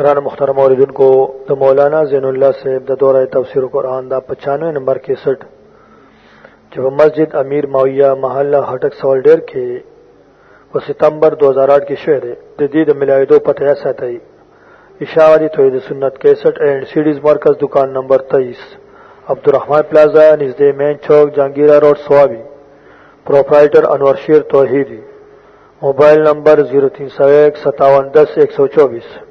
گران مخترم اوریدن کو د مولانا زین الله صاحب د دوره تفسیر قرآن دا 95 نمبر 61 چې په مسجد امیر ماویہ محله هټک سوال ډیر کې په ستمبر 2008 کې شوې ده د دې د ملاویدو پته یا ساتي اشاعتی توحید سنت 61 اینڈ سیډیز مرکز دکان نمبر 23 عبدالرحمن پلازا نږدې مین چوک جهانگیرا روډ سوابي پرپرایټر انور شیر توحیدی موبایل نمبر 03015710124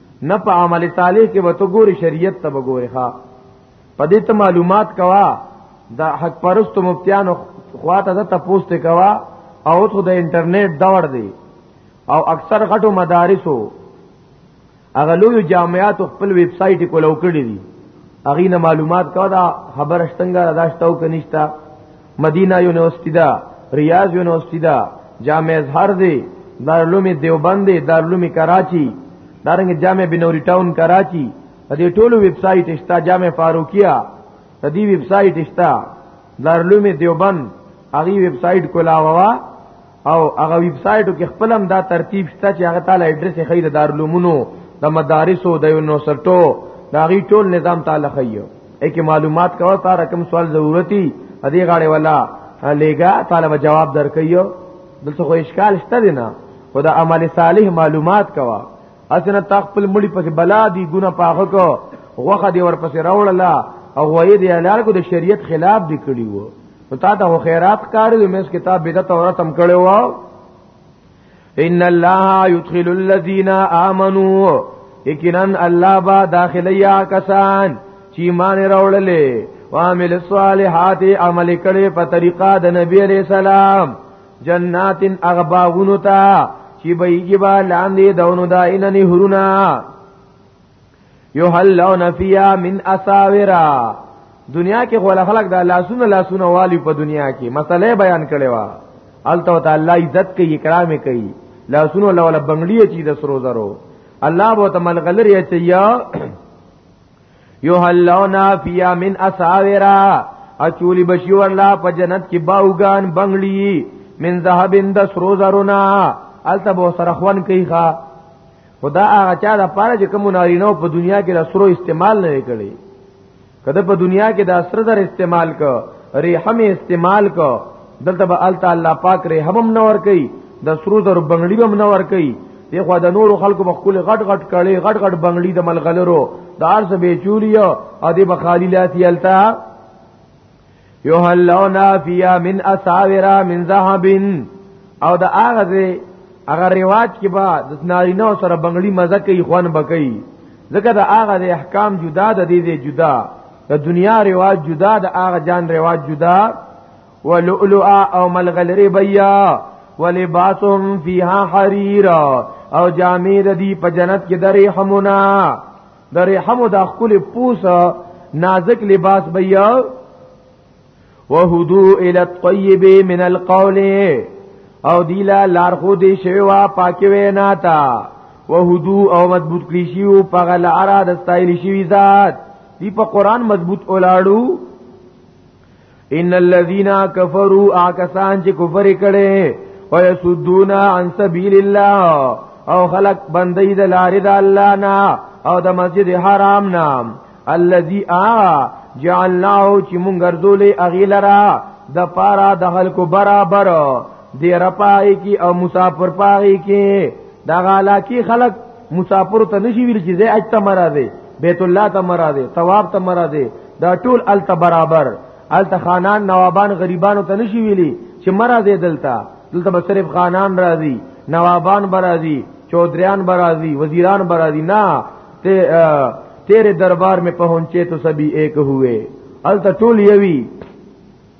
نه په عمل صالح کې وته ګوري شریعت ته وګوري ها په دې ته معلومات کوا دا حق پرست مفتیان خواته ته تپوس ته کوا او ته د انټرنیټ دور دی او اکثر غټو مدارسو هغه لوی جامعات خپل ویب سایټ کولو کړی دي اغه نه معلومات کوا دا خبره شتنګ را داشتو کنيشتا مدینه یونیورسيټي دا ریاض یونیورسيټي دا جامع اظهر دی دارالعلوم دیوبند دی دارالعلوم کراچي دارنګ جامع بنوري ټاون کراچي د دې ټولو ویب سایټ اشتا جامع فاروقیه د دې ویب سایټ اشتا دارالعلوم دیوبند هغه ویب سایټ کولاوه او هغه ویب سایټو کې خپلم دا ترتیب شته چې هغه تعالی اډرس یې خیر دارالعلومونو د مدارسو د یونیورسټو دا غي ټول نظام تعالی خیو اکه معلومات کوا تا رقم سوال ضرورتي ادي غاړه ولا لېګا طالب جواب درکيو دلته خو اشکال شته دی نه خدا عمل صالح معلومات کوا اسنه تخپل مړي پس بلا دی ګونه پاخه کو غوخه دی ورپسې راوړله او وې دی اعلان کو د شریعت خلاف دی کړی وو نو تا ته خیرات کاری دی مې کتاب بدعت او رتم کړو واو ان الله يدخل الذين امنوا یقینا الله با داخلیا کسان چې ایمان راوړلې وعمل الصالحات عمل کړي په طریقه د نبی عليه السلام جنات اغباغونو ته چې بېګي با لاندې دونو دا ان نه هرونا یحلون فیها من اساورا دنیا کې خو خلک دا لاسونه لاسونه والی په دنیا کې مسله بیان کړي وا الته تعالی عزت کوي کرام کوي لاسونه لول بنگړي چی د سرو زرو الله بو تمل غلری چیا یحلونا فیا من اساورا اچولی بشی ورلا په جنت کې باوغان بنگړي من ذهب اند سرو زرونا الته بو سره خوان کوي ښا خدا هغه چا د پاره چې کوم نارینه په دنیا کې د سرو استعمال نه کړي کله په دنیا کې د سر در استعمال کو ریحم استعمال کو دلته به الله تعالی پاک ریحم هم نور کوي د سرو در بنگړي هم نور کوي دی خو د نور خلکو مخکول غټ غټ کړي غټ غټ بنگړي د ملغلرو د ارس به چولیو او دی بخالی لاتی التا یحلونا فیا من اساورا من ذهب او دا هغه دی هغه رواج کې با د نارینه سره بنگړي مزه کوي خوان بکئی ځکه دا هغه د احکام جدا د دې دی جدا د دنیا رواج جدا د هغه جان رواج جدا ولؤلؤا او ملغلری بیا ولباسهم فیها حریر او جامې د دې په جنت کې درې حمونه د رحم د خپل پوس نازک لباس بیا وهدو الى الطيب من القول او دیلا لار خو دی شوی وا پاکي وینا تا وهدو او مضبوط کړی شی او پغل اراد استایل شی ذات دی په قران مضبوط اولاړو ان الذين كفروا اكسان چې کفر کړي او يسدون عن سبيل الله او خلق بندي د لارې د الله نه او د مسجد حرام نه الذي ا جعلناه چې مونږ ګرځولې اغیلرا د پارا د خلکو برابر دی رپای کی او مسافر پای کی دا غالا کی خلق مسافر ته نشي ویل چې زه اجته مرا دی بیت الله ته مرا دی ثواب ته مرا دی دا ټول الته برابر الته خانان نوابان غریبانو ته نشي ویلي چې مرا دې دلته دلته به صرف خانان راځي نوابان برازي چودریان برازي وزیران برازي نه ته تیرے دربار میں پہنچے تو سبھی ایک ہوئے التا ټول یوی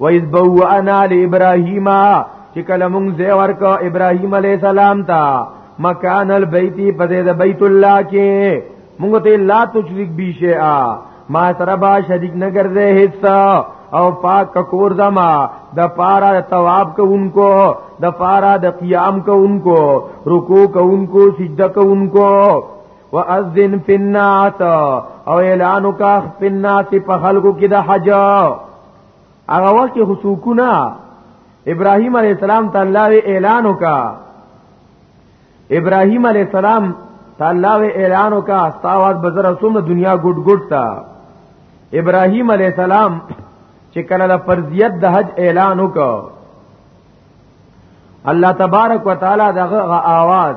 و اذ بوانا لابراهیم چې کله مونږ زې ورکو ابراهیم علی السلام ته مکان البیت په دې د بیت الله کې مونږ ته لا تشریک بی شیئا ما سره با شریک نه ګرځې هیڅ او پاک کور زما د پارا ثواب کوونکو د پارا د قیام کوونکو رکوع کوونکو سجده کوونکو واذن فی الناس او اعلان وکاخ فی الناس په خلقو کې د حج هغه وخت حسوکونه ابراهیم علی السلام تعالی اعلان وکا ابراهیم علی السلام تعالی اعلان وکا استاوات بزر سوم دنیا ګډ ګډ تا ابراهیم علی السلام چې کله د فرضیت د حج اعلان وکا الله تبارک وتعالى دغه آواز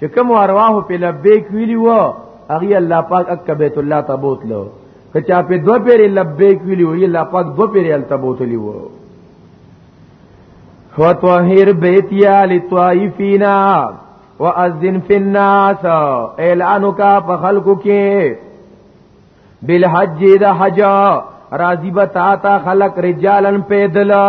چې کوم ارواح په لبیک ویلی و هغه الله پاک اک بیت الله ته بوتلو که چا په دو پیر لبیک ویلی و الله پاک دو پیر ال ته بوتلی و وطهر بیتیا لطائفینا واذن فی الناس اعلانو کا په خلقو کې بالحج د حج راضی بتا تا خلق رجالن پیدلا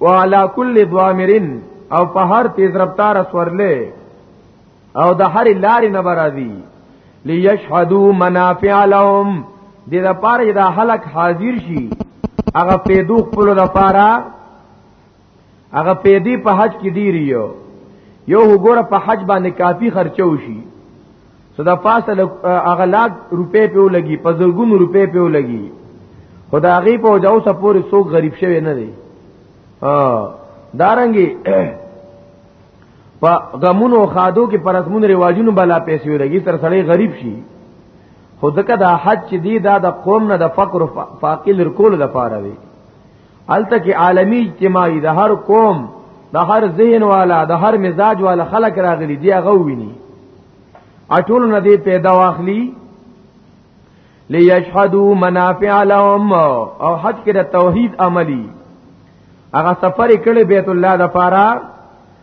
وعلى كل ضامر او په هر تیز رفتار سورلې او د هر لارې نه برازي ليشهدوا منافع لهم د لپاره د حلق حاضر شي هغه پیدو خپل لپاره هغه پیدي په حج کې ډیر یو یو وګوره په حج باندې کافی خرچو شي صدا پاسه هغه لاک روپې په لګي په زرګونو روپې په لګي خدا غي په جاو سپورې څوک غریب شوی نه دی ا دارنګي په غمونو خادو کې پرسمون رواجونو بلا پیسې ولګي تر سړی غریب شي خودکه دا حج چې دی دا د قوم نه د فقر فاقل رکول د پاره وي الته کې عالمی اجتماعي د هر قوم د هر ذهن والا د هر مزاج والا خلق راغلي دی هغه ویني اټول نه دی پیدا واخلي ليشهدوا منافع لهم او حج کې د توحید عملی هغه سفر کړي بیت الله د پاره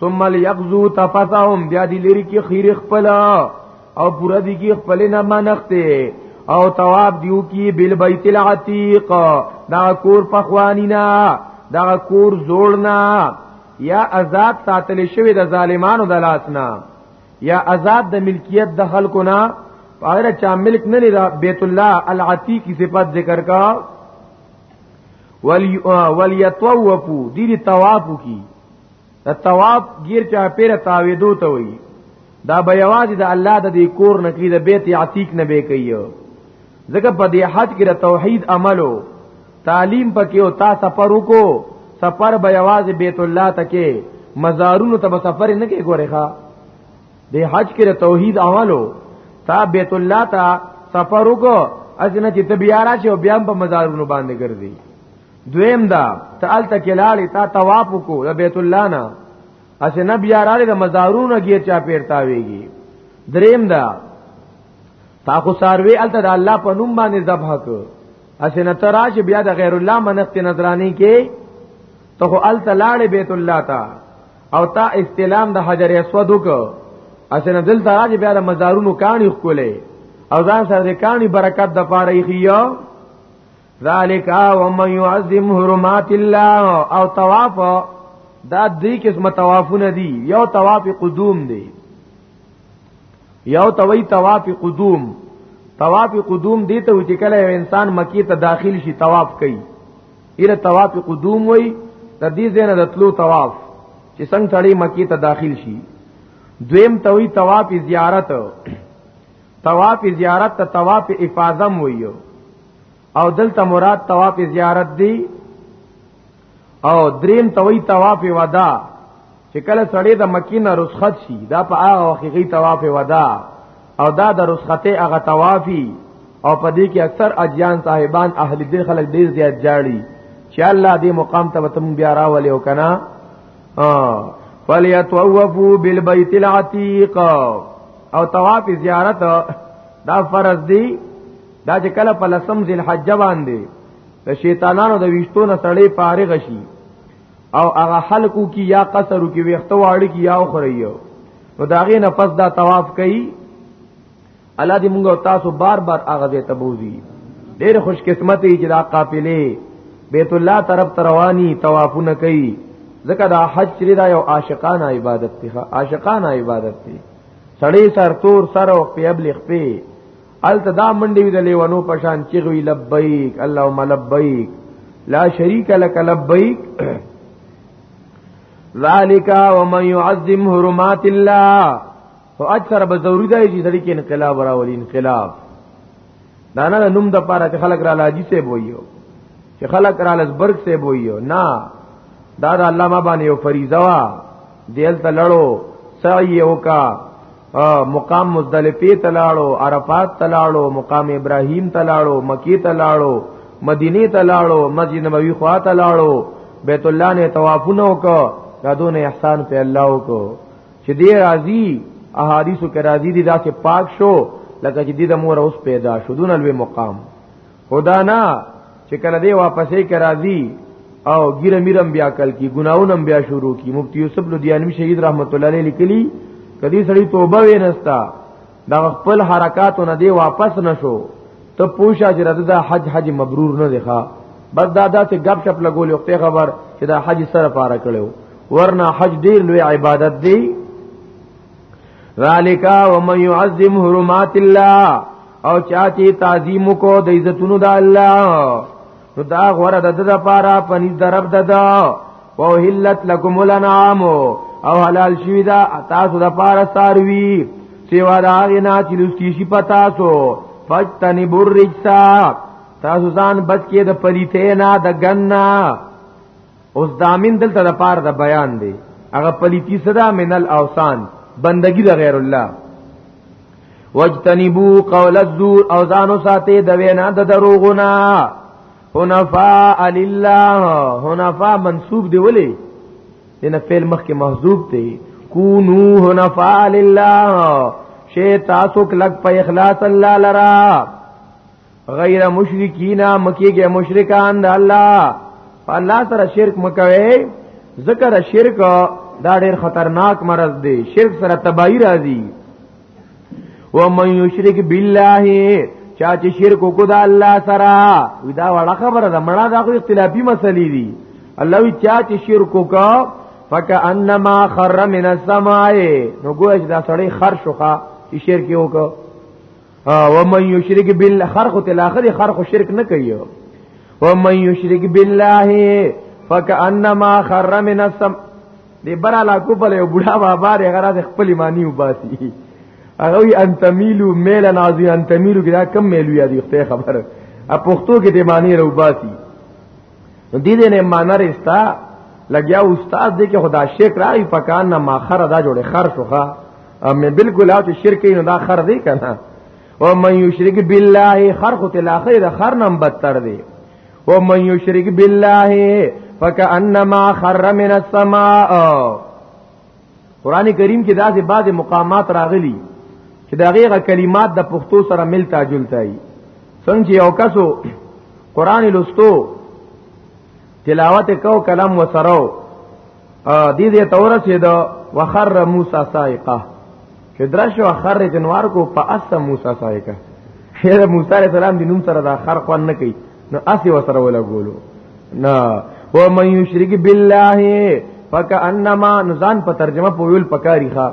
ثم ليغزو تفثهم بیا دی لری کی خیر خپل او پورا دی کی خپل نه منخته او تواب دیو کی بل بیت العتیق دا کور پخوانینا دا کور زوړنا یا آزاد ساتل شوی د ظالمانو د لاسنا یا آزاد د ملکیت د خلکو نه پاره چا ملک نه لري بیت الله العتیق کی صفات ذکر کا ولی ولیتوفو دې طواف کی د تواب غیر چا پیر تاویدو ته وی دا به یوازې د الله د دې کور نه کې د بیت عتیق نه به کوي ځکه په دې حج کې د توحید عملو تعلیم پکې او تا سفر وکړو سفر به یوازې بیت الله ته کې مزارونو ته به سفر نه کې ګورې ښا د حج کې د توحید عملو تا بیت الله ته سفر وکړو اځنه چې ته بیا راشې او بیا په مزارونو باندې ګرځي دویم دا ته الته کې لاړې تا طواف کو د بیت الله نه اسه نه بیا راړې د مزارونو غیر چا پیرتا ویږي دریم دا تا خو ساروی الته د الله په نوم باندې ذبح ک اسه نه تراش بیا د غیر الله منښت نظرانی کې ته خو الته لاړې بیت الله تا او تا استلام د حجر اسود وک اسه نه دلته راځي بیا د مزارونو کانی خولې او ځان سره کانی برکت د پاره یې ذالک او من يعظم حرمات الله او طواف دا دې قسمه طوافونه دي یو طواف قدوم دی یو توي طواف قدوم طواف قدوم دې ته چې کله انسان مکی ته داخل شي طواف کوي اله طواف قدوم وای د دې زنه د تلو طواف چې څنګه تړي مکی ته داخل شي دویم توي طواف زیارت طواف زیارت ته طواف افاظم وایو او دلته مراد طواف زیارت دی او دریم توي طواف ودا چې کله سړی د مکی نه رسخت شي دا په هغه وخت کې طواف ودا او دا د رسخته هغه طوافي او په دې کې اکثر اجیان صاحبان اهل دې خلک ډیر زیات جاړي چې الله دې مقام ته تم بیا راولې او کنا فلیتوفو بالبیت العتیق او طواف زیارت دا فرض دی دا چې کله په لسم ذل حج باندې د شیطانانو د ویشتو نه سړې فارغ شي او هغه خلقو کی یا قصرو کی ویختو واړی کی یا خریو نو داغه نه پس دا طواف کوي الله دې موږ تاسو بار بار هغه ته تبوزي ډېر خوش قسمت یې چې دا قافلې بیت الله طرف تروانی طوافونه کوي ځکه دا حج چې دا یو عاشقانه عبادت دی عاشقانه عبادت دی سړی سر تور سر او پیبل خپې الته دا منډي د لیوانو پشان چغوي لبیک اللهم لبیک لا شریک لک لبیک ذالک ومن يعظم حرمات الله او اکثر به ضروری دی چې سړي کې انقلاب راولي انقلاب دا نه نوم د پاره چې خلک را لاجی سه بویو چې خلک را لزبرګ سه بویو نه دا د علامه باندې یو فریضه وا دیل ته لړو سعی وکا مقام مزدلفه تلاړو عرفات تلاړو مقام ابراهیم تلاړو مکی تلاړو مدینه تلاړو مسجد نبوی خوا تلاړو بیت الله نه طوافونه وکړه دا دون احسان په الله وکړو چې دې راضي احادیثو کې راضي دي دا چې پاک شو لکه چې دې د مور اوس پیدا شو دون الوی مقام خدا نه چې کله دی واپسې کې راځي او ګیره میرم بیا کل کی ګناونم بیا شروع کی مفتی یوسف لودیانوی شهید رحمت الله علیه لیکلی کدی سړی توبه وینستا دا خپل حرکاتو نه دی واپس نشو ته پوښا چې رد دا حج حج مبرور نه دی ښا بس دا دا ته غب شپ لګول یو ته خبر چې دا حج سره پاره کړو ورنا حج ډیر لوی عبادت دی ذالک ومن يعظم حرمات الله او چا چې تعظیم کو د عزتونو د الله نو دا غره د د پاره پنځ درب ددا او حلت لكم الانعام او حلال شوی دا تاسو د پاره ساروی سیوا دا غنا چې لسکی شي پتا سو فجتنی بر رجسا تاسو ځان بچ کې د پلیته نه د ګننا اوس دامین دلته د پار د بیان دی هغه پلیتی صدا من الاوسان بندگی د غیر الله واجتنبوا قول الزور او ځانو ساتي د وینا د دروغونه حنفاء لله حنفاء منسوب دی ولی دنه فعل مخ کې محذوب دی کونو حنفاء لله شی تاسو کلک په اخلاص الله لرا غیر مشرکین مکیږي مشرکان د الله په الله سره شرک مکوي ذکر شرک دا ډیر خطرناک مرض دی شرک سره تباہی راځي و من یشرک بالله چا چې شرک وکړ د الله سره ودا وړه خبره ده مړه دا خو اختلافي مسلې دي الله وی چا چې شرک وکړ فکانما خر من السماء نو ګوښ دا سړی خر شوخه چې شرک وکړ او من یشرک بالله خرخ ته الاخر خرخ شرک نه کوي او من یشرک بالله فکانما خر من السم دې برا لا کو په یو بډا بابا دې غرا دې خپل معنی وباسي هغه وی انتمیلو میل نازی انتمیلو کې دا کم میلو یادی خته خبر ا پښتو کې دې معنی روباسي دې دې نه معنی رستا لګیا استاد دې کې خدا شکر راي پکان نه ماخره دا جوړه خر شوخه امه بالکل او چې شرک نه دا خر دی کنه او من یشرک بالله خر خو تل اخر خر نم بدتر دی او من یشرک بالله فکانما خر من السماء قران کریم کې داسې بعض مقامات راغلي چې دا غیره کلمات د پښتو سره مل تاجل تای څنګه یو کسو قران لستو تلاوت کو کلام وسرو دې دې تور چې دا وخر موسی سائقه چې درشو خر جنوار کو په اس موسی سائقه خیر موسی علیہ السلام د نوم سره دا خر خوان نه کوي نو اسی وسره ولا ګولو نا و من یشرک بالله فکانما نزان په ترجمه په ویل پکاري ښا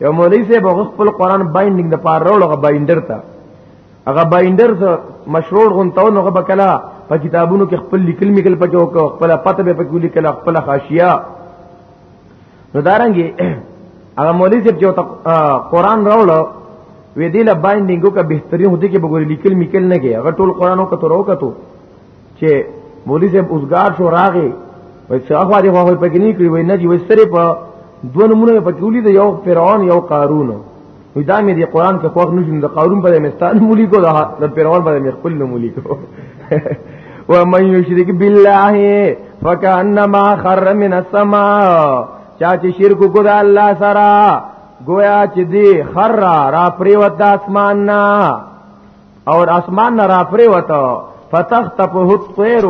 یو مولوی سے بغخ خپل قران بایندینګ د پاره وروړه بایندر ته هغه بایندر مشروع غونتاو نو هغه کلا په کتابونو کې خپل لیکل میکل پکې وکړو خپل پته به پکې لیکل خپل خاصیا نو دارنګي هغه مولوی صاحب چې قرآن راوړو وې دې لا بایندینګو کا بهتري هدي کې بګوري لیکل میکل نه کې هغه ټول قرآنو کتو راو کتو چې مولوی صاحب اوسګار شو راغی وای څه خو دې خو په کې نه کړی وای نه دی وای سره په دوه نمونه په کې ولید یو فرعون یو قارون وای دا مې دی قران کې خوښ نشم د قارون په مستان مولي کو د فرعون په مې خپل مولي کو و من یشرک بالله فکانما خر من السماء چا چې شرک کو د الله سره گویا چې دی خر را پریوت د اسمان نه او اسمان نه را پرې وته فتختفه الطير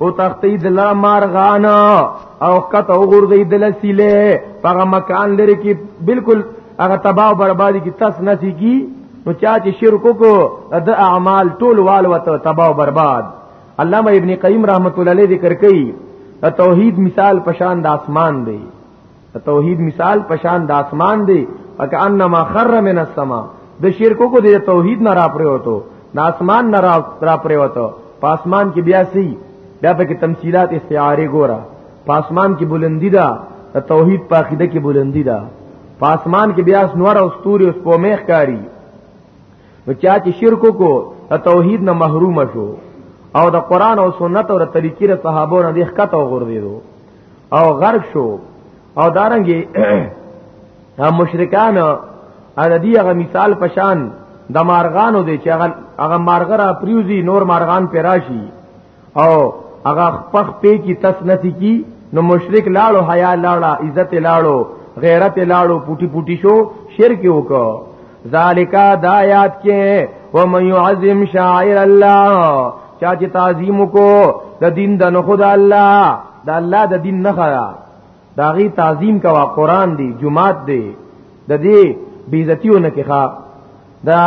او تختی دل مارغان او کته وګرځي دل سیله په مکان لري کې بالکل هغه تباہ او بربادي کې تس نسی کی نو چا چې شرک کو د اعمال ټول وال وته تباہ او برباد علامه ابن قیم رحمت الله علیه ذکر کوي توحید مثال پشان د اسمان دی توحید مثال پشان د اسمان دی فکانما خر من السما د شرکو کو د توحید نه را پریوتو د اسمان نه را پریوتو په اسمان کې بیا سی بیا په کې تمثيلات استعاره ګوره په اسمان کې بلندی ده د توحید په عقیده کې بلندی ده په اسمان کې بیا نور او ستوري او سپومېخ کاری نو چا چې شرکو کو د توحید نه محروم شو او د قران او سنت او د طریقې صحابو نه د ښکته وغورځیدو او غرق شو او دارنګي مشرکان ا دې هغه مثال پشان د مارغانو دی چې هغه هغه مارغ را پریوزی نور مارغان پیراشي او هغه پخ پې کی تس نتی کی نو مشرک لاړو حیا لاړه عزت لاړو غیرت لاړو پوټی پوټی شو شرک وکړو ذالک دایات کې و من يعظم شاعر الله چا چې تعظیم کو د دین د نخود الله د الله د دین نه خرا دا غي تعظیم کوا قران دی جمعات دی د دې بیزتیونه کې ښا دا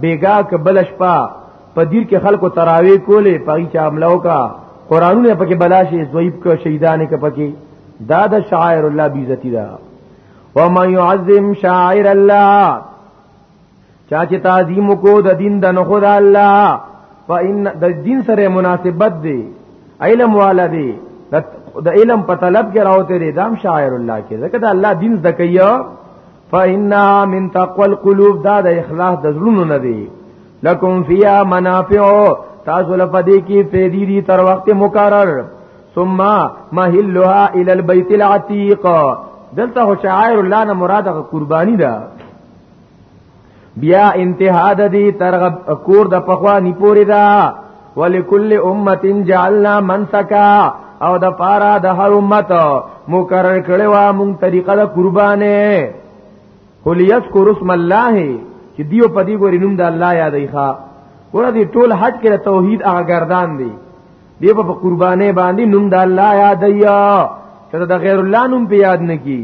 بیګا کبلش پا په دیر کې خلکو تراوی کولې پای چا عملو کا قرانونه پکې بلاشي زویب کو شهیدانه کې پکې دا د شاعر الله بیزتی دا ومن يعظم شاعر الله چا چې تعظیم کو د دین د نه خدا الله فإن د دین سره مناسبت دی علم والا دی د علم په طلب کې راوته دی دام شاعر الله کې ځکه دا الله دین زکیا فإنا من تقوى القلوب دا د اخلاص د زړونو نه دی لکم فیا منافع تاسو لپاره کې فیدی دي تر وخت مقرر ثم مهلها الى البيت العتيق دلته شعائر الله نه مراد قرباني ده بیا انتها د دې ترغب کور د پخوا نی پوری دا ولکل امه جعلنا منسکا او د پارا د هر امت مقرر کړي وا مون طریقه د قربانه قل یذکر اسم الله چې دیو پدی ګورینوم د الله یادای ښا ور دي ټول حج کې توحید هغه گردان دی دی په قربانې باندې نوم د الله یاد یا چې د غیر الله نوم په یاد نه کی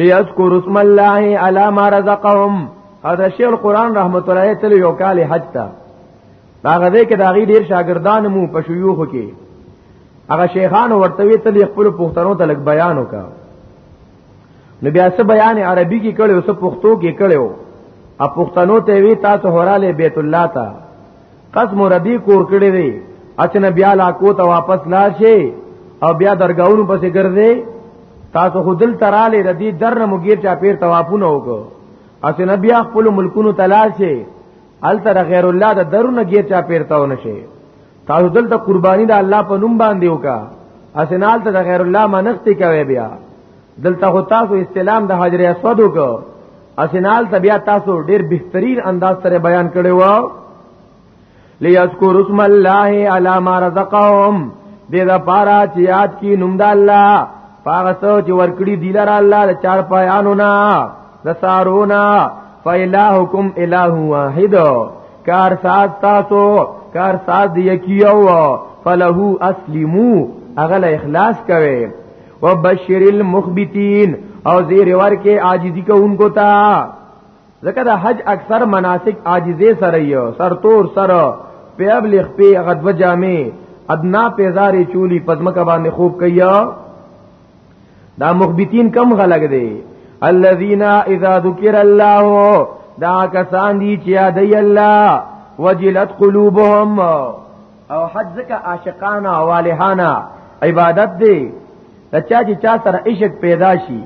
لیذکر اسم الله علی ما رزقهم دا شیخ القران رحمت الله علیه تل یو کال حج تا دا غوې کې دا غي ډیر شاګردان مو په شيوخ کې هغه شیخان ورته وی تل خپل پښتنو ته لګ بیان وکا نو بیا څه بیان عربي کې کړو څه پښتو کې کړو ا پښتنو ته وی تاسو هراله بیت الله ته کس مربی کور کړی دی اچنه بیا لا کو ته واپس لا شي او بیا درگاونو پسې ګرځي تاسو خو دل تراله ردی در مګیر چا پیر توافونه وکړو اچنه بیا خپل ملکونو تلال شي ال تر غیر الله د درونه غیر چا پیر تاو نشي تاسو دل ته قرباني د الله په نوم باندې وکا اسنال ته غیر الله منښت کوي بیا دلته هو تاسو استلام د حجر اسود وکړو اسنال تبیا تاسو ډیر بهترین انداز سره بیان کړی و لیذکر اسم الله علی ما رزقهم دې دا پارا چې یاد کی نوم د الله پاغه سو چې ورکړي دی لره الله د چار پایانو نا د سارونا فإلهکم الہ واحد کار ساز تاسو کار ساز دی کیو فلهو اسلمو اغل اخلاص کوي وبشر المخبتين او زیر ورکه عاجزی کوونکو ته ځکه د حج اکثر مناسک عاجزه سره یو سرتور سره پیاب لخ پی غدو جامې ادنا پیزارې چولی پزمکه باندې خوب کیا دا مخبتین کم غلګ دی الذين اذا ذكر الله دا کسان دي چې یاد الله وجلت قلوبهم او حج ځکه عاشقانه او والهانه عبادت دی د چا چې چا سره عشق پیدا شي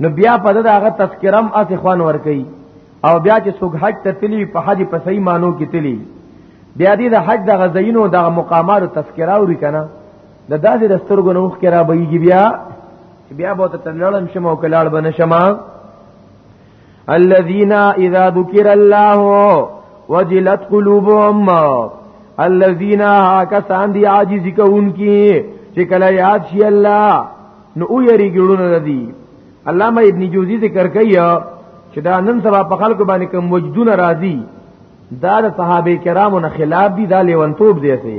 نو بیا په دغه هغه تذکرم اس اخوان ور کوي او بیا چې څوک حج ته تلی په حج په صحیح مانو کې تلی بیا دې د حج د غزینو د مقامات تذکرہ وري کنه د داسې دسترګو نوخ کرا بېږي بیا بیا به ته تللم شمه او کلاړ بنه شمه الذين اذا ذكر الله وجلت قلوبهم الذين کسان دي عاجز کوونکی چې کله یاد شي الله نو او یری ګړونه دي علامه ابن جوزی ذکر کوي چې دا نن سبا په خلکو باندې کوم وجدونه راځي دا د صحابه کرامو نه خلاف دي دا لیونتوب دی سي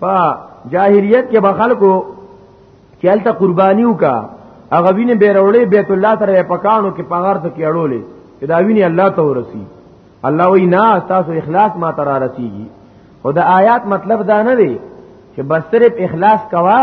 په جاهلیت کې به خلکو چې هلته قرباني وکا هغه وینې به وروړي بیت الله سره په کانو کې پغار ته کې اړولې دا وینې الله ته ورسی الله وی نه تاسو اخلاص ما ترا رسیږي او دا آیات مطلب دا نه دی چې بس صرف اخلاص کوا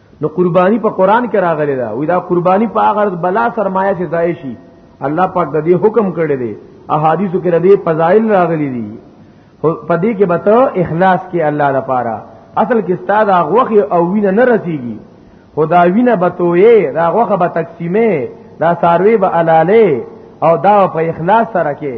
نو قربانی په قران کې راغلی دا وی دا قربانی په هغه بلا سرمایه چې ځای شي الله پاک د دې حکم کړی دی احادیثو کې د دې فضایل راغلي دي په دې کې به ته اخلاص کې الله لپاره اصل کې استاد غوخي او وینه نه رسیږي خدا وینه به توې دا غوخه به تقسیمه دا ساروی به علاله او دا په اخلاص سره کې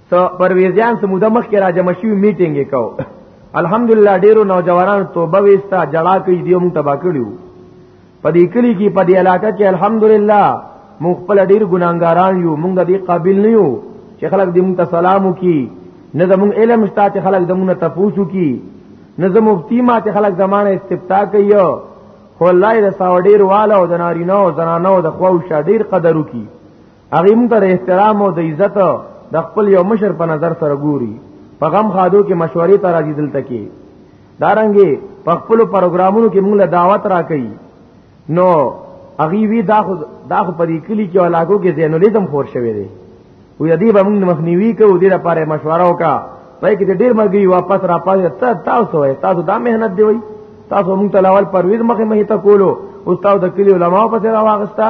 ته پرویزیان سموده مخ کې راجم شوی میټینګ وکاو الحمدلله ډیرو نوجوانانو توبه وستا جړا کوي دیو موږ تبا کړیو په دې کلی کې په دې علاقې کې الحمدلله موږ خپل ډیر ګناګاران یو موږ دې قابل نه یو چې خلک دې موږ ته سلام وکي نه زموږ علم شته چې خلک دموږ ته پوښتنه وکي نه زموږ تیما چې خلک زمانه استفتاء کوي خو الله دې ساوډیر والو د نارینه او زنانو د خو شډیر قدر وکي هغه موږ ته احترام او د عزت د خپل یو مشر په نظر سره ګوري په غم خادو کې مشورې ته راځي دلته کې دارنګي په خپل پروګرامونو کې موږ له دعوت راکړي نو اغي وی دا خو دا خو په دې کلی کې علاقو کې زینولیزم خور شوی دی و یدی به موږ مخنیوي کوو دې لپاره مشوره وکا پای کې ډېر مرګي واپس را پاتې ته تاسو وای تاسو دا مهنت دی وای تاسو موږ تلاول پرویز مخه مه ته کولو استاد د کلی علماو پسې راوغستا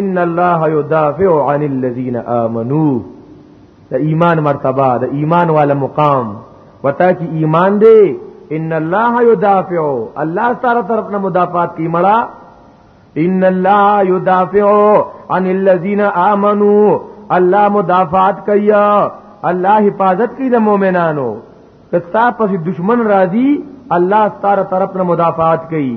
ان الله يدافع عن الذين امنوا د ایمان مرتبه د ایمان والا مقام وتا کی ایمان دی ان الله يدافع الله تعالی طرف نه مدافعات کی مړه ان الله يدافع عن الذين امنوا الله مدافعات کوي الله حفاظت کوي د مؤمنانو کستا پس دشمن راضي الله تعالی طرف نه مدافعات کوي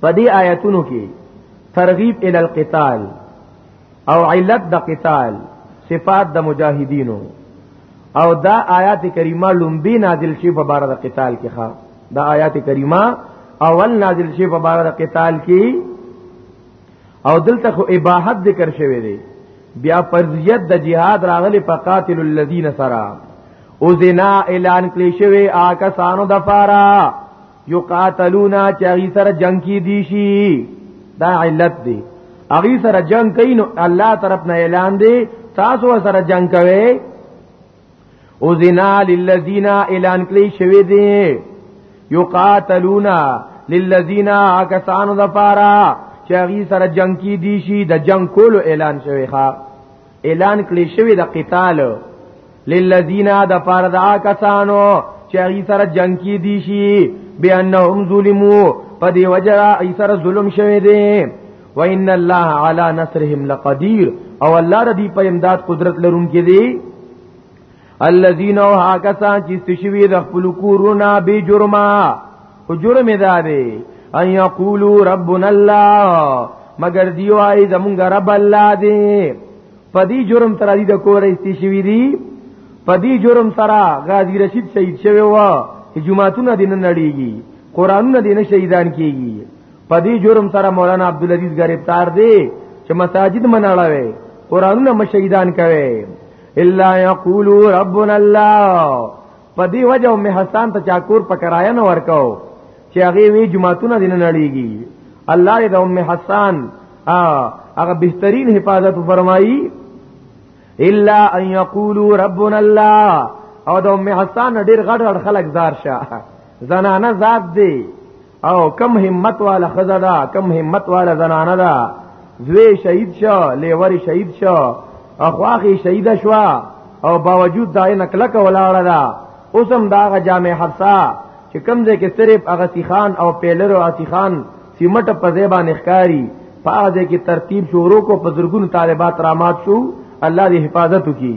په دې آیتونو کې ترغیب ال القتال او علت د قتال صفات د مجاهدینو او دا آیات کریمه لومبي نازل شي په بار د قتال کې ښا دا آیات کریمه اول نازل شي په بار د قتال کې او دلته خو اباحت ذکر شوی دی بیا فرضیت د جهاد راغلی په قاتل الذین سرا او زنا اعلان کړی شوی آکسانو د فارا یقاتلونا چې هغه سره جنگ کی دی شي دا علت دی هغه سره جنگ کوي نو الله طرف نه اعلان دی تاسو سره جنگ کوي او زنا للذین اعلان کړی شوی دی یقاتلونا للذین کسانو د پاره چې هغه سره جنگ کی دی شي د جنگ کولو اعلان شوی ښا اعلان کړی شوی د قتال للذین د پاره د کسانو چې هغه سره جنگ کی دي شي بانهم ظلمو په دی وجه ای سره ظلم شوی دی وان الله علی نصرهم لقدیر او الله ردی په امداد قدرت لرونکي دی الذين هاكسان چې استشوي د خپل کورونا به جرما او جرم ادا دی ان یقولو ربنا الله مگر دی وای زمونږ رب الله دی پدی جرم تر دې د کور استشوی دی پدی جرم تر غازی رشید شهید شوی و جمعهتون دین نړیږي قرانونه دین شهیدان کیږي پدی جرم تر مولانا عبدالعزیز گرفتار دی چې مساجد مناړوي قرانونه مشهیدان کوي الا یقولو ربنا الله په دی وجه ام حسان ته چاکور په کرایا نه ورکاو چې هغه وی جمعتونه دین نړیږي الله دې ام حسان هغه بهترین حفاظت فرمایي الا ان یقولو ربنا الله او د ام حسان ډیر غټ غټ خلک زار شه زنانه ذات دی او کم همت والا خزا دا کم همت والا زنانه دا زوی شهید شو لیور شهید شو اخواخی شهید شو او باوجود دا نه کلک ولاړه دا اوسم دا جامع حفصه چې کم ځای کې صرف هغه سیخان او پیلر او سیخان سیمټ په ځای باندې ښکاری په هغه ځای کې ترتیب شورو کو په زرګونو طالبات رامات شو الله دې حفاظت وکړي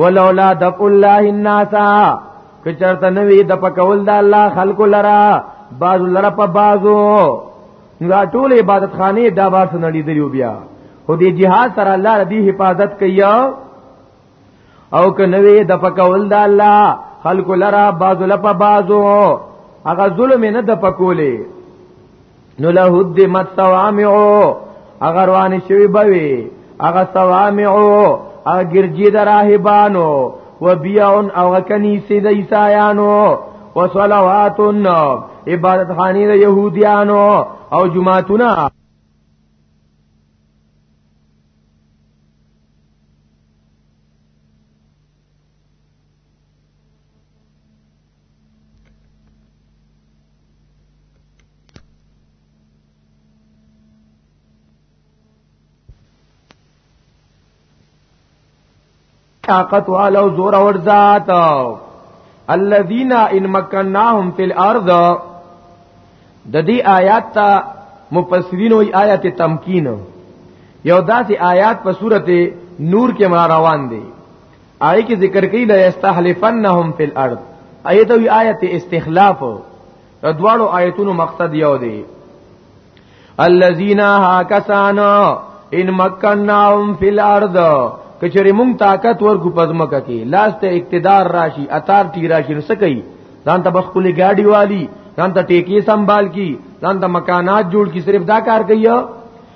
ولولا دفع الله الناس کچرته نوی د پکول د الله خلق لرا باز لرا په بازو نو ټول عبادت خانه دا بار سنړي دیو بیا خو دې جهاد سره الله ردی حفاظت کوي او که نوی د پکول د الله خلق لرا باز لپا بازو هغه ظلم نه د پکولې نو له د متوامعو اگر روان شوی بوي هغه توامعو هغه ګرځي د راهبانو وبيعون او کنيسه د عيسایانو وصلواتن عبادت خانی د يهوديانو او جمعهتونه طاقت والا او زور اور ذات الذين ان مكنناهم في الارض د دې آیات ته مفسرین وی آیات تمکین یو داسې آیات په صورت نور کې مرا روان دي آی کی ذکر کئی لا یستحلفنهم فی الارض ایت وی آیت استخلاف دواړو آیتونو مقصد یو دی الذین هاکسانا ان مکناهم فی الارض کچری مونږ طاقت ورکو پزمکه کې لاس ته اقتدار راشي اتار تی راشي نو سکی ځان ته بخولې گاډي والی ځان ته ټیکی سنبال کی ځان ته مکانات جوړ کی صرف دا کار کوي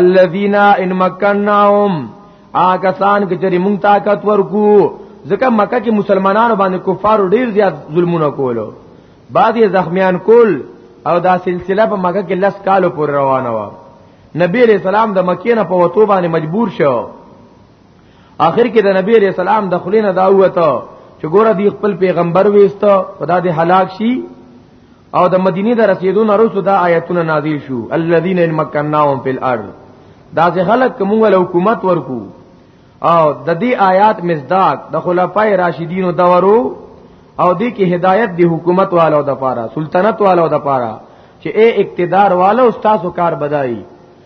الذين ان مكنناهم آګه سان کچری مونږ طاقت ورکو ځکه مکه کې مسلمانانو باندې کفارو ډیر زیات ظلمونه کولو بعضی زخمیان کول او دا سلسله په مکه کې لس کالو پور روانه و نبی علیہ السلام د مکې نه په وتو باندې مجبور شو آخر کې د نبی علیہ السلام د خلینو دا وته چې ګوره دی خپل پیغمبر وېستو خدا دې هلاک شي او د مدینه د رسیدو نه وروسته دا آیتونه نازل شو الذين ان مكنناهم في الارض دا ځه خلک کومه له حکومت ورکو او د دې آیات مزداق د خلفای راشدینو دورو او دې کې هدایت دی حکومت والو د پاره سلطنت والو د پاره چې اے اقتدار والو استادو کار بدایي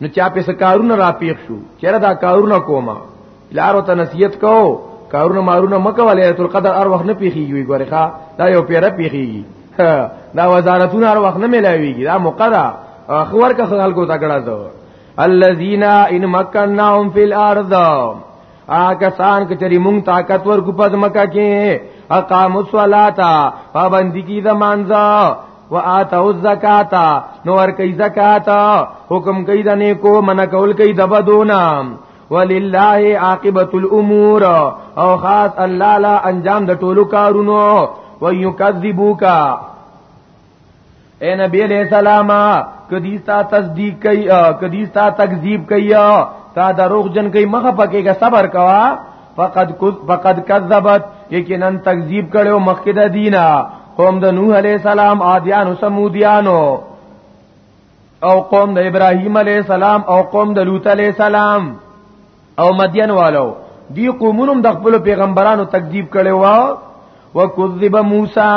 نو چا په سکارونه را پیښ شو چیرې دا کارونه کومه لار او تنسیت کو کارونه مارونه مکو ليله القدر ار وخت نه پیخیږي ګوره ښا دا یو پیره پیخیږي دا وزارتونه ار وخت نه ملاويږي دا مقدا خبر کا خلکو تکړه زو الذين ان مكنناهم في الارض آګه سان کچری مونږ طاقت ورکو پزمکه کې اقام الصلاتا پابندی کی زمانځه واتو الزکات نو ور کوي زکات حکم کوي د نیکو من کول کوي د بدونا ولله عاقبت الامور او خاص الله لا انجام د ټولو کارونو ويكذبوکا اے نبی علیہ السلام کدی تا تصدیق کئی کدی تا تکذیب کئی تا دروغ جن کئی مخه پکې کا صبر کوا فقد فقد کذبت یقینا تکذیب کړو مخکې د دینه قوم د نوح علیہ السلام عادیان او سمودیانو او قوم د ابراهیم علی السلام او قوم د لوط علی السلام او مدین والو دی قومونو د خپل پیغمبرانو تکذیب کړي وا وکذب موسی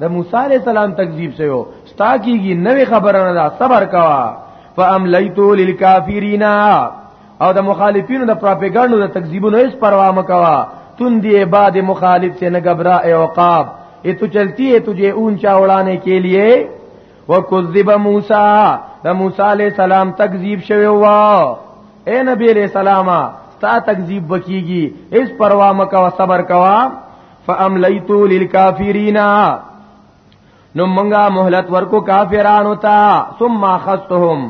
د موسی علی السلام تکذیب شوی ستا کیږي نوې خبره نه ده صبر کوا فاملیتو للکافرین او د مخالفینو د پروپاګاندا د تکذیبونو هیڅ پروا مکوا تون دی بعد مخالف سے نہ گھبرا اے عقاب اے تو چلتی ہے تجھے اونچا اڑانے کے لیے وکذب موسی د موسی علی السلام تکذیب شوی و اے نبی علیہ السلام ستا تکذیب بکیږي اس پروا مکو صبر کوا فاملیت للکافرین نو منګه مهلت ورکو کافرانو ته ثم خستهم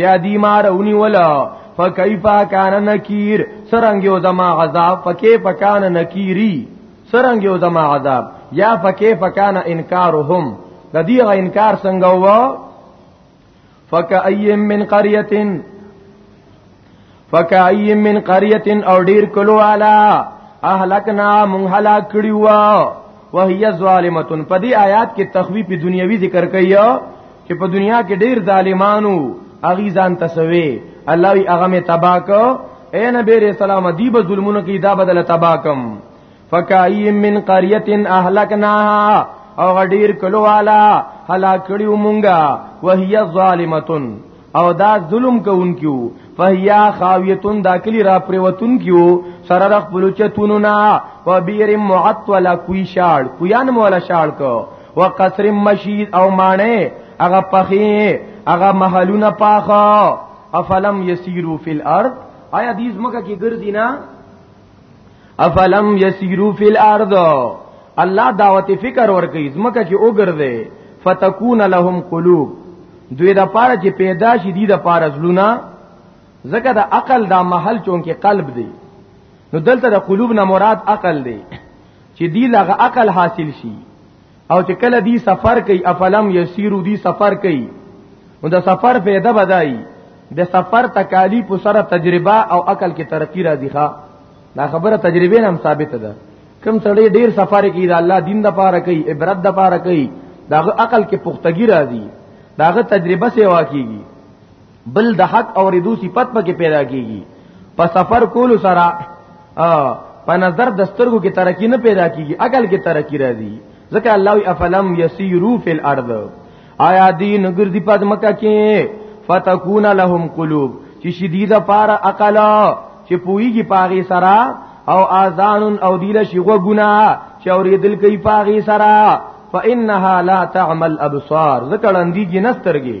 بیا دی مار اونی ولا فکیفا کان نکیر سرنګیو زما عذاب فکیفا کان نکیری سرنګ یو دما عذاب یا فکیف کان انکارهم د دې غ انکار څنګه وو فکای من قريه فکای من قريه او ډیر کلو والا اهلکنا مون هلاک کړیو وهي ظالمتون په دې آیات کې تخویف دنیوي ذکر کایو چې په دنیا کې ډیر ظالمانو اغي ځان تسوي الله وی هغه می تبا کو اے نبی رسول الله دی به ظلمونه کی دا بدل تبا کم فکایم من قريه اهلکناها او غډیر کلو والا هلاک کړیو مونږه وهي ظالمتن او دا ظلم کوونکیو فهیا خاویتون دا کلی را پریوتون کیو سره د خپل چتونو نا و بیر معطل کوی شاړ کویان مولا شاړ کو وقصر مشید او مانه هغه پخې هغه محلونه پاخه افلم یسیرو فی الارض آیا دې زمکه کې ګرځي نه افلم یسیرو فی الارض الله دعوت فکر ورکې زمکه کې وګرځي فتكون لهم قلوب دوی د پاره چې پیدا شي دي د پاره زلونه زکه د عقل دا محل چون کې قلب دی نو دلته د قلوب نه مراد عقل دی چې دی لغه عقل حاصل شي او چې کله دی سفر کوي افلم یسیرو دی سفر کوي نو د سفر فایده بدای د سفر تکالیف سره تجربه او عقل کې ترقی راځي ښا دا خبره تجربه نه ثابت ده کم سړی ډیر سفر کوي د الله دین د پاره کوي عبرت د پاره کوي داغه عقل کې پختګی راځي داغه تجربه سیوا کیږي بل د حق او ردو صفت پکې پیدا کیږي په سفر کول سره په نظر د سترګو کې ترقی نه پیدا کیږي عقل کې ترقی راځي ځکه الله وی افلم یسیرو فی الارض آیا دی نګر دی پد مکه کې فتكون لهم قلوب چې شدید پار عقل چې پویږي پاغي سرا او اذان او دیل شیغه ګنا چې اوریدل کوي پاغي سرا فانها لا تعمل ابصار ذکر اندی جنسترګي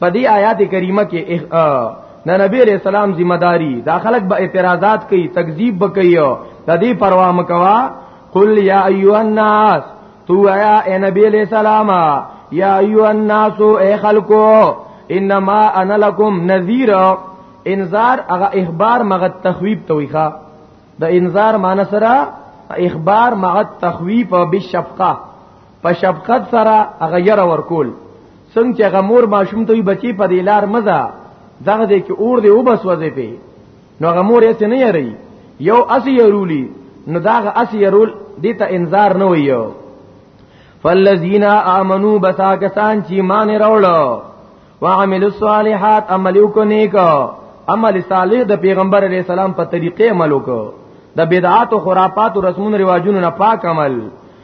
په دې آیات کریمه کې د نبی علیہ السلام ذمہ داری دا خلک به اعتراضات کوي تکذیب به کوي د دې پروا مکوا قل یا ایها الناس تو یا اے نبی علیہ السلام یا ایها الناس اے خلکو انما انا لکم نذیر انذار هغه اخبار مغه تخویب تویخه د انذار معنی سره اخبار مغه تخویب او بشفقه په شفقت سره هغه ير ورکول څنګه چې هغه مور ماشوم ته بچي په دې لار مزه دغه دې کې اور دې وبس وځي په نو هغه مور یې نه یری یو اسی یرولی نو داغه اسی یرول دې ته انذار نه ویو فالذین آمنو بسا کسان چې مان راوړو وعملوا الصالحات عملو کو نیک عمل صالح د پیغمبر علی السلام په طریقې عملو کو د بدعات او خرافات او رسمونو رواجونو نه پاک عمل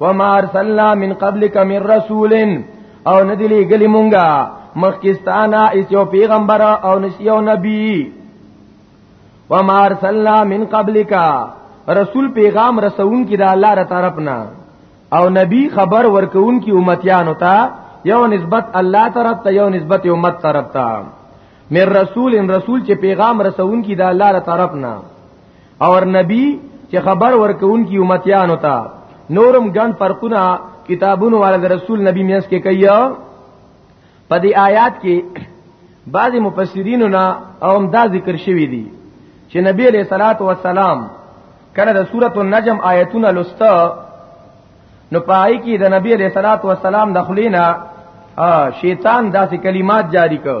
وما ارسلنا من قبلك من رسول او ندلی گلی مونگا مخکستانا اسیو پیغمبر او نسیو نبی وما ارسلنا من قبلك رسول پیغام رسون کی دا الله را طرفنا او نبی خبر ورکون کی امتیانو تا یو نسبت الله طرف ته یو نسبت امت طرف ته مر رسول ان رسول چې پیغام رسون کی دا الله تر طرف نه اور نبی چې خبر ورکون کی امتیان ہوتا نورم ګن فرقونه کتابونو والد رسول نبی میس کې کیا په دې آیات کې بعضی مفسرینو نه او هم دا ذکر شوی دی چې نبی علیہ الصلات والسلام کله د سورۃ النجم آیتونه لسته نو پای کې د نبی علیہ الصلات والسلام د خلینا شیطان داسې کلمات جاری کړ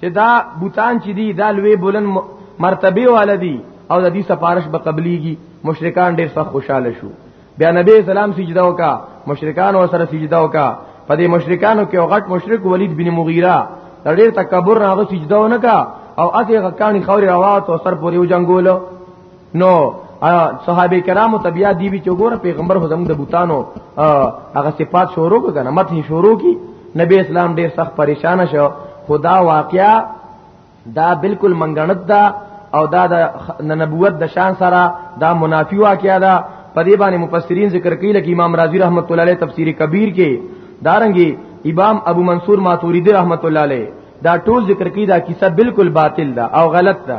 چې دا بوتان چې دی دا لوی بلند مرتبه والدي او د دې سفارش به قبليږي مشرکان ډېر سخت خوشاله شو بیا نبی اسلام سجده وکا مشرکان ور سره سجده وکا په دې مشرکانو کې غټ مشرک ولید بن مغیره ډېر تکبر نه هغه سجده ونه کا او اته غکانی خوري روا تو سر پورې وجنګولو نو صحابه کرامو تبیا دی وی چګور پیغمبر خو زموږ د بوتانو هغه صفات شروع کړه مته شروع کی نبی اسلام ډیر سخت پریشان شو خدا واقعیا دا بالکل منګنت دا او دا د نبوت د شان سره دا منافی واقعیا دا په دې باندې مفسرین ذکر کوي لکه امام رازی رحمت الله علیه تفسیر کبیر کې دارنګي امام ابو منصور ماتوریدی رحمت الله علیه دا ټول ذکر کوي دا کیسه بالکل باطل ده او غلط ده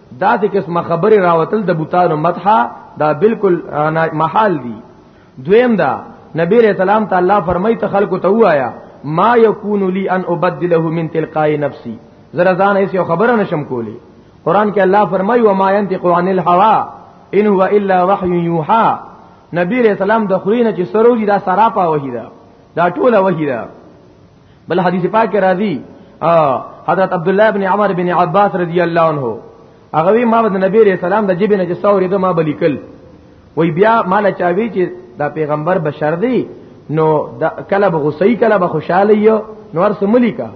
دا د قسمه خبره راوتل د بوتانو مدحا دا بالکل محال دی دویم دا نبی علیہ السلام تعالی فرمای ته خلکو ته وایا ما یکون لی ان ابدله من تلقاء نفسی زرا ځان ایس یو خبره نشم کولی قران کې الله فرمای و ما ينطق عن الهوا ان هو الا وحی یوحا نبی علیہ السلام د خلینو چې سروجی دا سراپا وحی دا دا ټوله وحی دا بل حدیث پاک راځي حضرت عبد الله ابن عمر بن عباس رضی الله عنه هغه وی ما د نبی رسول الله د جبه نه چې سوري د ما بلیکل وای بیا مال چاوي چې دا پیغمبر بشر دی نو کله به غصې کله به خوشاله یو نو ارس ملیکا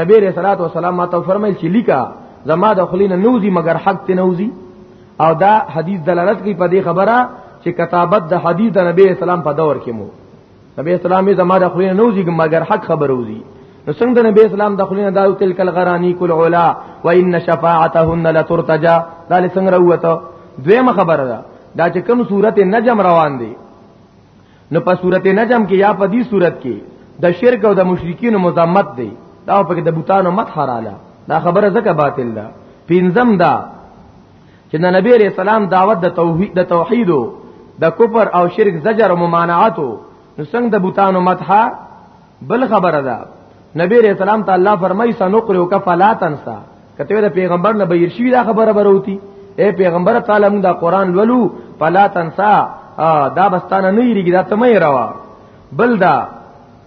نبی رسول الله والسلام ما ته فرمایل چې لیکا زما د خلینو نوزی مگر حق ته نوزی او دا حدیث دلالت کوي په دې خبره چې کتابت د حدیث د نبی اسلام په دور کې مو نبی اسلام یې زما د خلې نه وځي مګر حق خبره وځي نو څنګه د نبی اسلام د خلې نه داو تلک الغرانی کل علا و ان شفاعتهن لترتجا دا لسنګ راوته دویمه خبره ده دا چې کوم صورت نجم روان دي نو په صورت نجم کې یا په دې صورت کې د شرک او د مشرکین مذمت دی دا په کې د بوتانو مت حراله دا خبره زکه باطل ده پینځم دا چې د نبی علیہ السلام دعوت د توحید د توحید د کفر او شرک زجر او ممانعت نو څنګه د بوتانو مدحا بل خبره ده نبی علیہ السلام ته الله فرمای سنقرو کا فلا تنسا کته د پیغمبر نه بیر شوی دا خبره بروتی اے پیغمبر تعالی موږ دا قران لولو فلا تنسا دا بستانه نه یریږي دا تمه روا بل دا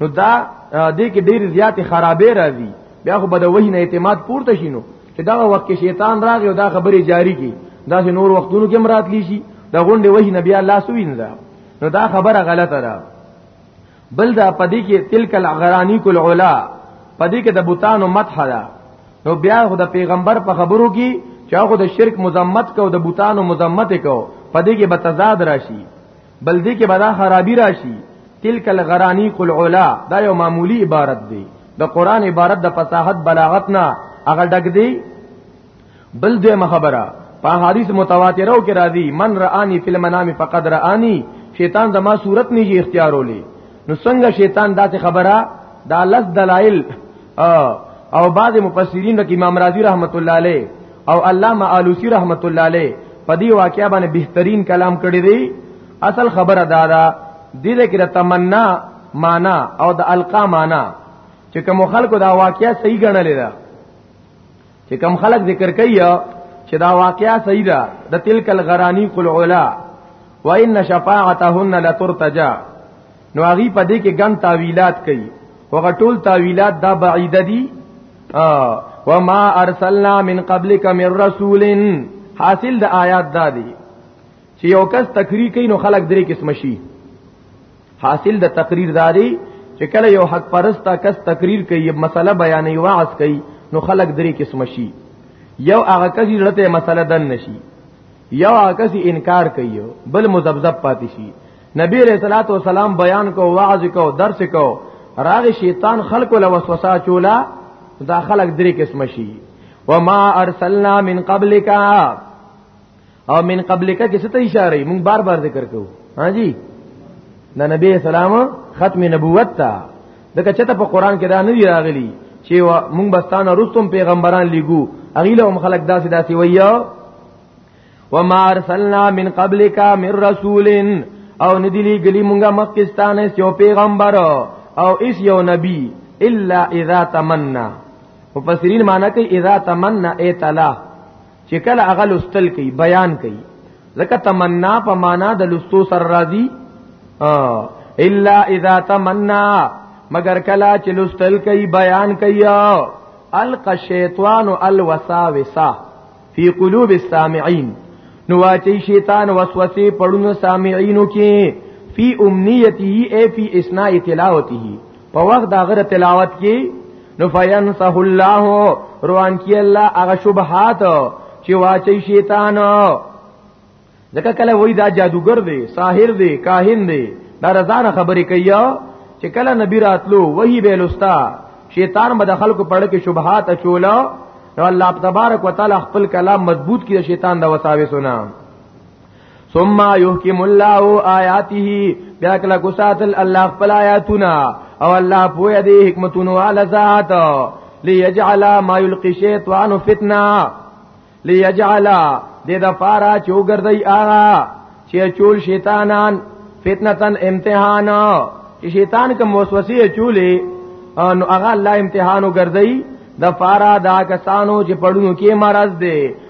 نو دا دې کې ډېر زیات خرابې راځي بیا خو بده وحی نه اعتماد پورته شینو چې دا وخت کې شیطان راغی او دا خبرې جاری کی دا چې نور وختونو کې مراد لیشي دا غونډې وحی نه بیا الله سوینځه نو دا خبره غلطه ده بل دا پدې کې تلک الغرانی کل علا پدې کې د بوتانو مدح ده نو بیا خو د پیغمبر په خبرو کې چا خو د شرک مذمت کو د بوتانو مذمت کو پدې کې به تضاد راشي بل دې کې بدا خرابي راشي تلک الغرانی قل علا دا یو معمولی عبارت دی د قران عبارت د فصاحت بلاغت نه هغه ډګ دی بل دې مخبره په حدیث متواترو کې راځي من رآنی فی المنام فقد رآنی شیطان زما صورت نه اختیارولې نو څنګه شیطان داسې خبره دا لس دلایل او بعض مفسرین د امام رازی رحمت الله علیه او علامه آلوسی رحمت الله علیه په دې واقعیا باندې بهترین کلام کړی دی اصل خبره دا ده د دې کې د تمنا معنا او د القا معنا چې کوم خلکو دا واقعیا صحیح ګڼلې ده چې کم خلق ذکر کوي چې دا واقعیا صحیح ده د تلک الغرانی قل علا وان شفاعتهن لترتجا نو هغه په دې کې ګن تعویلات کوي هغه ټول تعویلات دا بعید دي وما ارسلنا من قبلك من رسول حاصل د آیات دا دي چې یو کس تقریر کوي نو خلک درې قسم شي حاصل د تقریر داري چې کله یو حق پرستا کس تقریر کوي مسله بیانې واعظ کوي نو خلک درې قسم شي یو هغه کس لته مسله دن نشي یو هغه کس انکار کوي بل مزبذب پاتې شي نبی علیہ الصلوۃ والسلام بیان کو واعظ کو درس کو راغ شیطان خلق له وسوسه چولا دا خلق درې قسم شي وما ارسلنا من قبلک او من قبل کا کس ته اشاره مونږ بار بار ذکر کوو ها جی دا نبی اسلام ختم نبوت تا دغه چته په قران کې دا نه راغلی چې مونږ بستانه رستم پیغمبران لګو اغیله هم خلق داسې داسې ویا وما ارسلنا من قبلک من رسول او ندلی گلی مونږه مکستانه یو پیغمبر او اس یو نبی الا اذا تمنا مفسرین معنی کوي اذا تمنا ایتلا چې کله هغه لستل کوي بیان کوي ځکه تمنا په معنا د لستو سر راضي الا اذا تمنا مگر کلا چې لستل کوي بیان کوي الق الشیطان الوساوسه فی قلوب السامعين نو واچي شیطان وسوسه پړونو سامعينو کې فی امنیته ای فی اسناء تلاوته په وخت دا غره تلاوت کی نو فینسه الله روان کی الله هغه شبهات چې واچي شیطان ځکه کله وای دا جادوګر دی ساحر دی کاهن دی دا رضانه خبرې کوي چې کله نبی راتلو وਹੀ به لستا شیطان به د خلکو پړ کې شبهات اچولا نو الله تبارک وتعالى خپل کلام مضبوط کړي شیطان دا وساوي سنا ثم يحكم الله آياته بیا کله کو ساتل الله خپل آیاتونه او الله پوهه دی حکمتونو علی ذات ليجعل ما يلقي الشيطان فتنه ليجعل د د فارا چوګردي آغا چې چول شیطانان فتنتن امتحان چې شیطان کوم وسوسه چولې نو هغه الله امتحانو ګرځي د فارا دا کسانو چې پړونو کې مرز دي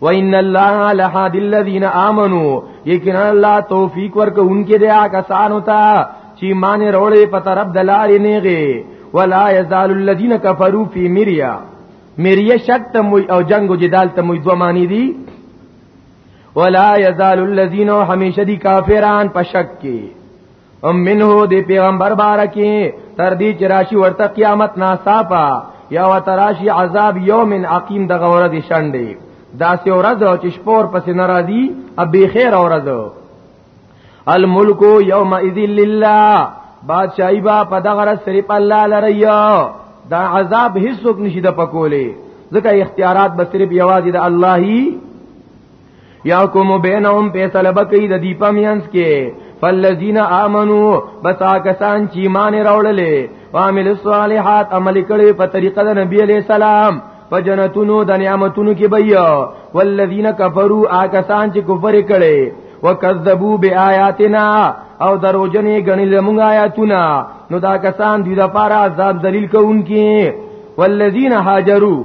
وان الله لحد الذين امنوا یقینا الله توفیق ورکوونکې دی هغه کسانو ته چې مان وروړي په طرف د لارې نیغي ولا یزال الذين كفروا في مريا مريا شک ته او جنگ او جدال ته دوه معنی دي ولا یزال الذين همیشه دي کافران په شک کې ام منه دی پیغمبر بارکی تر دې چې راشي ورته قیامت ناصافه یا وتراشی عذاب یوم عقیم د غوره دي شنډي دا سی ورځ چې شپور پس ناراضي ابي خیر ورځ الملک یوم اذ لله بادشاہی با په دغه ورځ صرف الله لري دا عذاب هیڅوک نشي د پکولې ځکه اختیارات به صرف یوازې د الله یا کوم بینهم فیصله بکې د دی پامینس کې فالذین آمنو بس کسان چې ایمان راوړلې وامل الصالحات عمل کړي په طریقه د نبی علی سلام په جنتونو د نعمتونو کې بیا والذین کفروا آکسان چې کفر کړي وکذبوا بیااتنا او دروجنې غنی زمونږ آیاتونه نو دا کسان دوی د پاره عذاب ذلیل کوونکي والذین هاجروا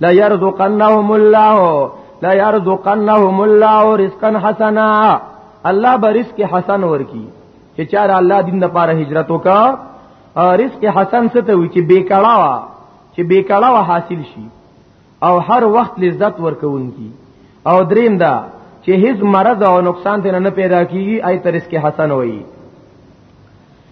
لا يرزقنهم الله لا يرزقنهم الله رزقا حسنا الله به رزق حسن ورکی چې چاره الله دین لپاره هجرت وکا رزق حسن څه ته وی چې بیکړه چې بیکړه حاصل شي او هر وخت لذت ورکوونکی او دریم دا چې هیڅ مرض او نقصان ته نه پیدا کیږي آی تر رزق حسن وایي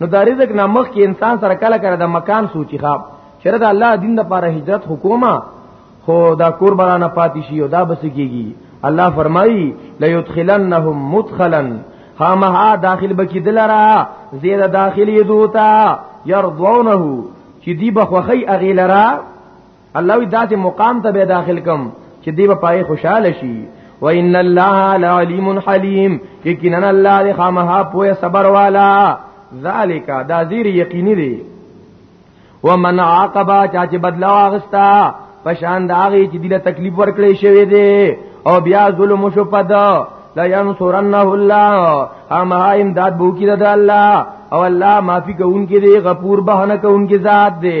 نو دا رزق نه مخ کې انسان سره کله کړه د مکان سوچي خواب چیرې د الله دین لپاره هجرت حکومت خو دا کور برانه پاتې شي او دا بس کیږي الله فرمایي لا يدخلنهم مدخلا خامها داخل بکی دلرا زیر داخلی دوتا یرضونه چې دی بخوخی اغیلرا الله وی داسې مقام ته به داخل کم چې دی په پای خوشاله شي و ان الله لعلیم حلیم یقینا الله دې خامها پوهه صبر والا ذالک دا زیر یقیني دی ومن عاقبا چا چې بدلا واغستا پشان دا غي چې دله تکلیف ورکړې شوی دی او بیا ظلم شو پد لا ينصرنه الله اما امداد بو کی د الله او الله معافي کوونکی دی غفور بهنه کوونکی ذات دی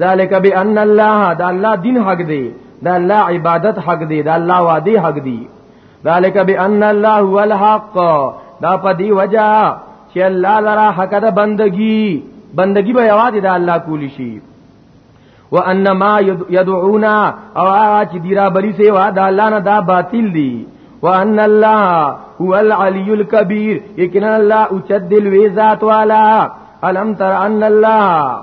ذالک بان الله دا الله دین حق دی دا الله عبادت حق دی دا الله وادي حق دی ذالک بان الله هو الحق دا پدی وجہ چې الله لرا حق د بندگی بندگی به یوازې د الله کولی شي وان ما يدعونا او هغه چې دیرا بری سي وا د الله نه دا باطل دي وان الله هو العلي الكبير یقینا الله اوچد دل وی ذات والا الم تر ان الله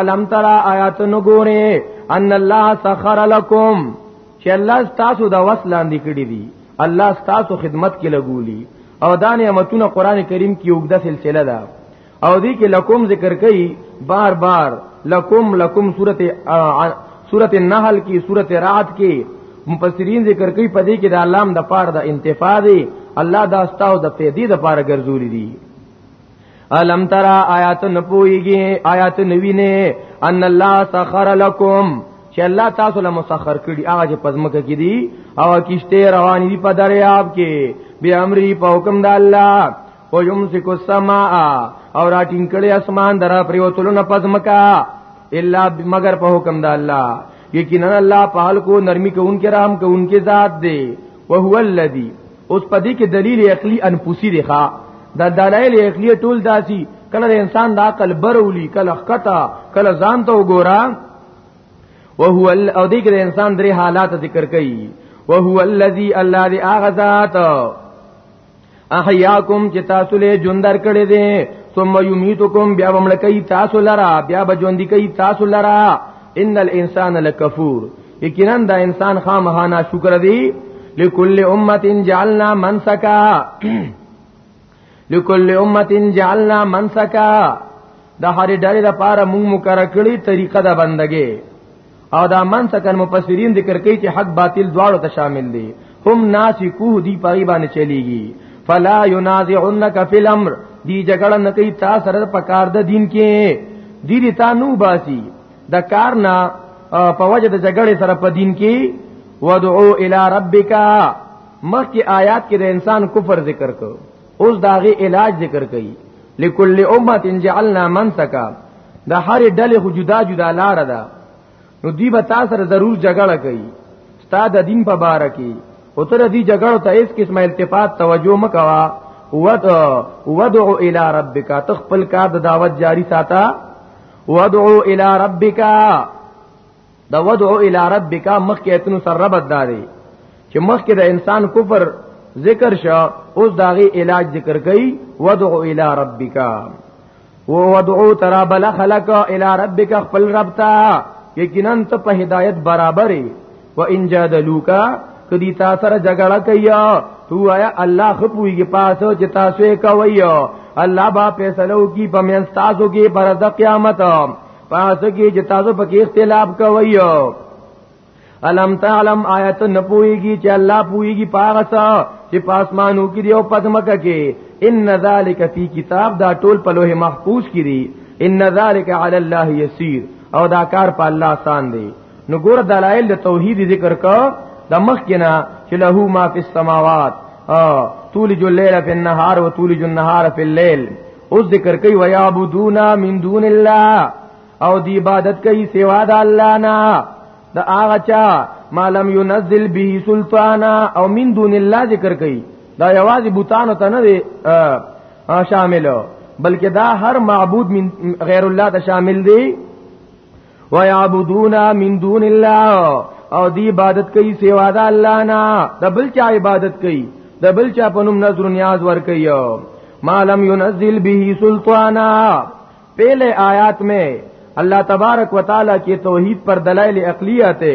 الم ترى آیات نګوره ان الله سخر لكم چې الله تاسو د وسلان دي کړی دي الله تاسو خدمت کې لګولي او دا نعمتونه قران کریم کې وګړه سلسله ده او دې کې لکم ذکر کړي بار بار لکم لکم سورته سورته النحل کې سورته رعد کې مفسرین ذکر کوي په دې کې د علام د پاره د انتفاع دی الله دا استاو د پیدې د پاره ګرځولې دي الم ترا آیات نپویږي آیات نوینه ان الله سخر لكم چې الله تاسو له مسخر کړي هغه چې پزمکه کې دي او کشته روان دي په دریاب کې به امري په حکم د الله او يمسك السماء او راټین کړي اسمان درا پریوتلو نه پزمکا الا مگر په حکم د الله یقینا الله پال کو نرمي کوونکې رحم کوونکې ذات دی وهو الذی اوس په دې کې دلیل عقلی انفسی دی ښا دا دلایل عقلی ټول داسي کله د انسان د عقل برولي کله خطا کله ځان ته وګورا وهو او دې کې د انسان درې حالات ذکر کړي وهو الذي الله دې اغه ذات احیاکم چې تاسو له جوندر کړي دي ثم یمیتکم بیا ومړ کوي تاسو لرا بیا بجوندي کوي تاسو لرا ان الانسان لکفور یقینا دا انسان خامها نا شکر دی لکل امه جعلنا منسکا لکل امه جعلنا منسکا د هر ډلې لپاره موږ مقرره کړی طریقه د بندګې او دا منسکن مفسرین ذکر کوي چې حق باطل دواړو ته شامل دي هم ناسکوه دی پای باندې چلیږي فلا ينازعنك في الامر دی جګړه نه کوي تا سره په کار د دین کې دی دی تا نو باسي د کار نه په وجه د جګړې سره په دین کې ودعو الی ربک مخکې آیات کې د انسان کفر ذکر کو اوس داغه علاج ذکر کړي لکل امه جعلنا منسکا د هر ډلې خو جدا جدا لار ده نو دی به تاسو سره ضرور جګړه کوي استاد دین په بار کې او تر دې جګړو ته هیڅ قسمه التفات توجه مکوا ودعو الی ربک تخپل کار د دعوت جاری ساته ودعو الى ربک دا ودعو الى ربک مخکې اتنو سره ربط داري چې مخکې د انسان کفر ذکر شو اوس داغي علاج ذکر کړي ودعو الى ربک و ودعو ترا بل خلق الى ربک خپل رب ته یقینا ته په هدایت برابرې و ان جادلوک کدی تا سره جګړه کوي تو آیا الله خپويږي پاسو چې تاسو یې کوي الله با فیصله وکي په من تاسو کې پر د قیامت پاسو کې چې تاسو په کې اختلاف کوي الم تعلم آیت نه پويږي چې الله پويږي پاغه څه چې پاسمانو کې دی او پدمکه کې ان ذالک فی کتاب دا ټول په لوح محفوظ کې دی ان ذالک علی الله یسیر او دا کار په الله آسان دی نو ګور دلایل د توحید ذکر کا د مخ کنا چې له ما فی السماوات تولج الليل فی النهار وتولج النهار فی الليل اوس ذکر کوي ويعبدونا من دون الله او دی عبادت کوي سوا د الله نه د هغه چا مالم ينزل به سلطانا او من دون الله ذکر کوي دا یوازې بوتان ته نه دی شامل بلکې دا هر معبود من غیر الله ته شامل دی ويعبدون من دون الله او دی عبادت کوي سوا د الله نه د بل چا عبادت کوي د بل چا په نوم نظر نیاز ور کوي ما لم ينزل به سلطانا پہلے آیات میں اللہ تبارک و تعالی کے توحید پر دلائل عقلی آتے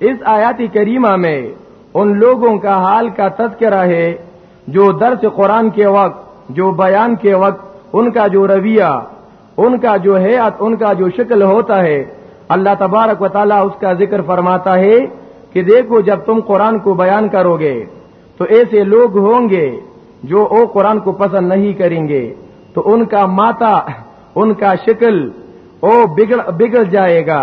اس آیات کریمہ میں ان لوگوں کا حال کا تذکرہ ہے جو درس قرآن کے وقت جو بیان کے وقت ان کا جو رویہ ان کا جو ہے ان کا جو شکل ہوتا ہے اللہ تبارک و تعالی اس کا ذکر فرماتا ہے کہ دیکھو جب تم قرآن کو بیان کرو گے تو ایسے لوگ ہوں گے جو او قرآن کو پسند نہیں کریں گے تو ان کا ماتا ان کا شکل ओ बिगड़ बिगड़ जाएगा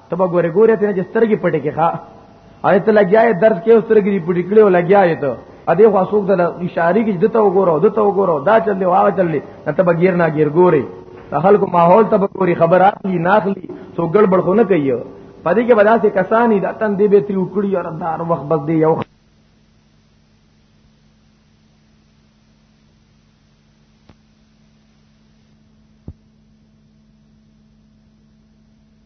تبا ګوره ګوره ته چې سترګې پټې کې ښا آیت لګیاي درس کې سترګې پټې کړې او لګیاي ته ا دې خو سوق د اشاره کې دته وګورو دته وګورو دا چلې واغ چلې ته بغیر نه غیر ګوري خلکو ماحول ته بګوري خبر اخلي ناخلي سو ګړبړ خو نه کوي پدې کې بداسه کسانی د تن دې به تری وکړي او دار وخت بس دی یو